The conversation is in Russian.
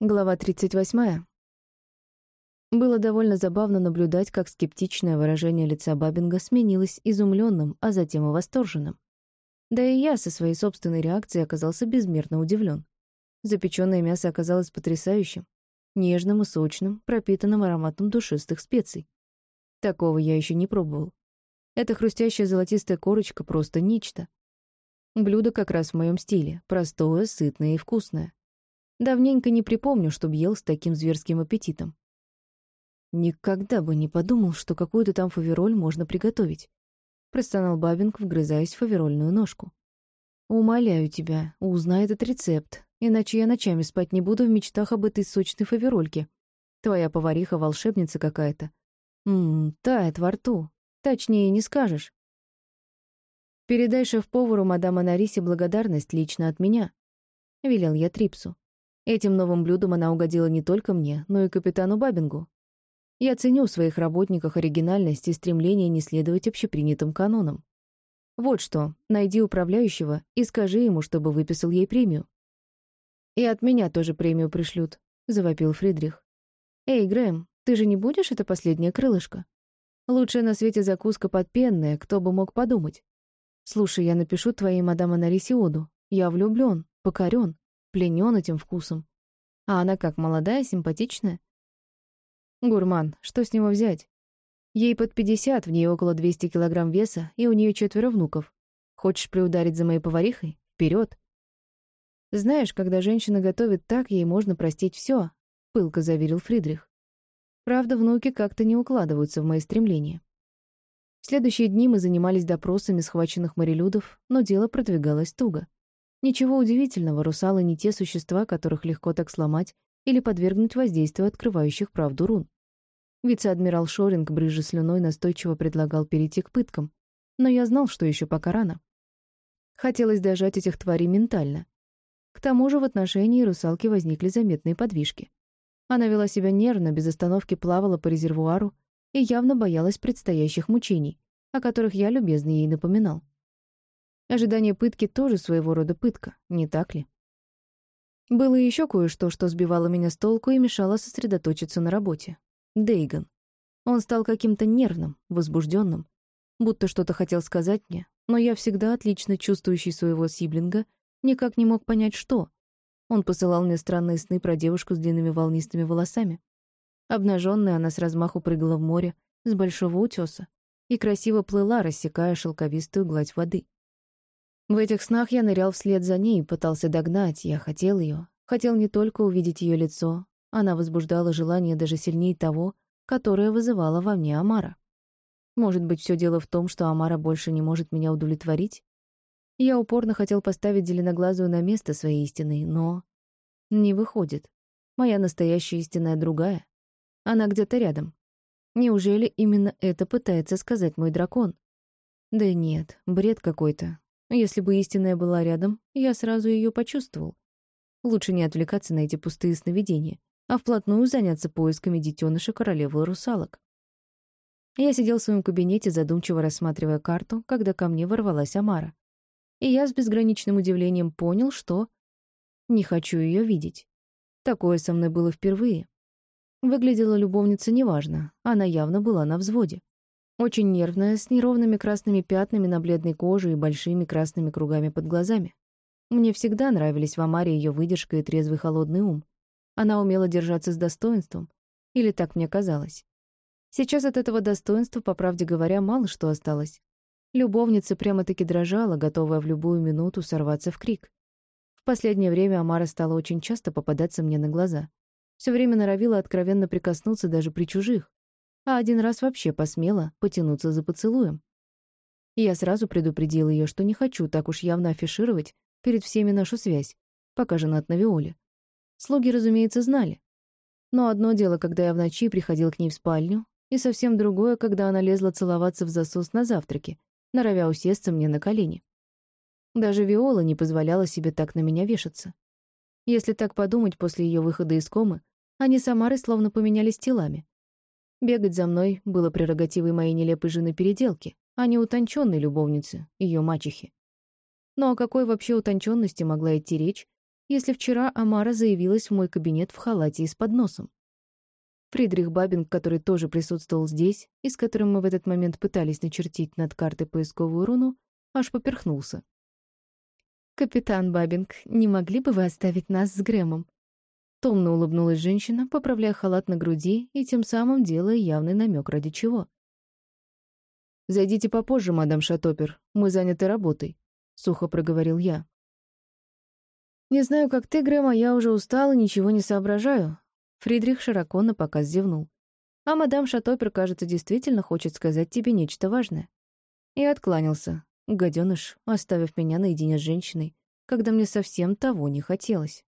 Глава 38. Было довольно забавно наблюдать, как скептичное выражение лица Бабинга сменилось изумленным, а затем и восторженным. Да и я со своей собственной реакцией оказался безмерно удивлен. Запеченное мясо оказалось потрясающим, нежным и сочным, пропитанным ароматом душистых специй. Такого я еще не пробовал. Эта хрустящая золотистая корочка просто нечто. Блюдо как раз в моем стиле, простое, сытное и вкусное. Давненько не припомню, чтоб ел с таким зверским аппетитом. Никогда бы не подумал, что какую-то там фавероль можно приготовить. Простонал Бабинг, вгрызаясь в фаверольную ножку. «Умоляю тебя, узнай этот рецепт, иначе я ночами спать не буду в мечтах об этой сочной фаверольке. Твоя повариха — волшебница какая-то. Ммм, тает во рту. Точнее не скажешь. Передай шеф-повару мадам Анарисе благодарность лично от меня», — велел я Трипсу. Этим новым блюдом она угодила не только мне, но и капитану Бабингу. Я ценю в своих работниках оригинальность и стремление не следовать общепринятым канонам. Вот что, найди управляющего и скажи ему, чтобы выписал ей премию. «И от меня тоже премию пришлют», — завопил Фридрих. «Эй, Грэм, ты же не будешь это последнее крылышко? Лучшая на свете закуска подпенная, кто бы мог подумать. Слушай, я напишу твоей мадам Анарисе. Я влюблён, покорён, пленен этим вкусом. А она как, молодая, симпатичная? Гурман, что с него взять? Ей под пятьдесят, в ней около 200 килограмм веса, и у нее четверо внуков. Хочешь приударить за моей поварихой? Вперед! Знаешь, когда женщина готовит так, ей можно простить все, пылко заверил Фридрих. Правда, внуки как-то не укладываются в мои стремления. В следующие дни мы занимались допросами схваченных морелюдов, но дело продвигалось туго. Ничего удивительного, русалы не те существа, которых легко так сломать или подвергнуть воздействию открывающих правду рун. Вице-адмирал Шоринг, брыжа слюной, настойчиво предлагал перейти к пыткам, но я знал, что еще пока рано. Хотелось дожать этих тварей ментально. К тому же в отношении русалки возникли заметные подвижки. Она вела себя нервно, без остановки плавала по резервуару и явно боялась предстоящих мучений, о которых я любезно ей напоминал. Ожидание пытки тоже своего рода пытка, не так ли? Было еще кое-что, что сбивало меня с толку и мешало сосредоточиться на работе. Дейган. Он стал каким-то нервным, возбужденным, будто что-то хотел сказать мне, но я всегда отлично чувствующий своего сиблинга никак не мог понять, что. Он посылал мне странные сны про девушку с длинными волнистыми волосами. Обнаженная она с размаху прыгала в море с большого утеса и красиво плыла, рассекая шелковистую гладь воды. В этих снах я нырял вслед за ней, пытался догнать, я хотел ее. Хотел не только увидеть ее лицо, она возбуждала желание даже сильнее того, которое вызывало во мне Амара. Может быть, все дело в том, что Амара больше не может меня удовлетворить? Я упорно хотел поставить зеленоглазую на место своей истины, но... Не выходит. Моя настоящая истинная другая. Она где-то рядом. Неужели именно это пытается сказать мой дракон? Да нет, бред какой-то. Если бы истинная была рядом, я сразу ее почувствовал. Лучше не отвлекаться на эти пустые сновидения, а вплотную заняться поисками детеныша королевы русалок. Я сидел в своем кабинете, задумчиво рассматривая карту, когда ко мне ворвалась Амара. И я с безграничным удивлением понял, что... Не хочу ее видеть. Такое со мной было впервые. Выглядела любовница неважно, она явно была на взводе. Очень нервная, с неровными красными пятнами на бледной коже и большими красными кругами под глазами. Мне всегда нравились в Амаре ее выдержка и трезвый холодный ум. Она умела держаться с достоинством. Или так мне казалось. Сейчас от этого достоинства, по правде говоря, мало что осталось. Любовница прямо-таки дрожала, готовая в любую минуту сорваться в крик. В последнее время Амара стала очень часто попадаться мне на глаза. Все время норовила откровенно прикоснуться даже при чужих а один раз вообще посмела потянуться за поцелуем. Я сразу предупредил ее, что не хочу так уж явно афишировать перед всеми нашу связь, пока женат на Виоле. Слуги, разумеется, знали. Но одно дело, когда я в ночи приходил к ней в спальню, и совсем другое, когда она лезла целоваться в засос на завтраке, норовя усесться мне на колени. Даже Виола не позволяла себе так на меня вешаться. Если так подумать, после ее выхода из комы, они с Самарой словно поменялись телами. Бегать за мной было прерогативой моей нелепой жены-переделки, а не утонченной любовницы, ее мачехи. Но о какой вообще утонченности могла идти речь, если вчера Амара заявилась в мой кабинет в халате и с подносом? Фридрих Бабинг, который тоже присутствовал здесь и с которым мы в этот момент пытались начертить над картой поисковую руну, аж поперхнулся. «Капитан Бабинг, не могли бы вы оставить нас с Грэмом?» Томно улыбнулась женщина, поправляя халат на груди и тем самым делая явный намек ради чего. «Зайдите попозже, мадам Шатопер, мы заняты работой», — сухо проговорил я. «Не знаю, как ты, Грэм, а я уже устал и ничего не соображаю». Фридрих широко напоказ зевнул. «А мадам Шатопер, кажется, действительно хочет сказать тебе нечто важное». И откланялся, гаденыш, оставив меня наедине с женщиной, когда мне совсем того не хотелось.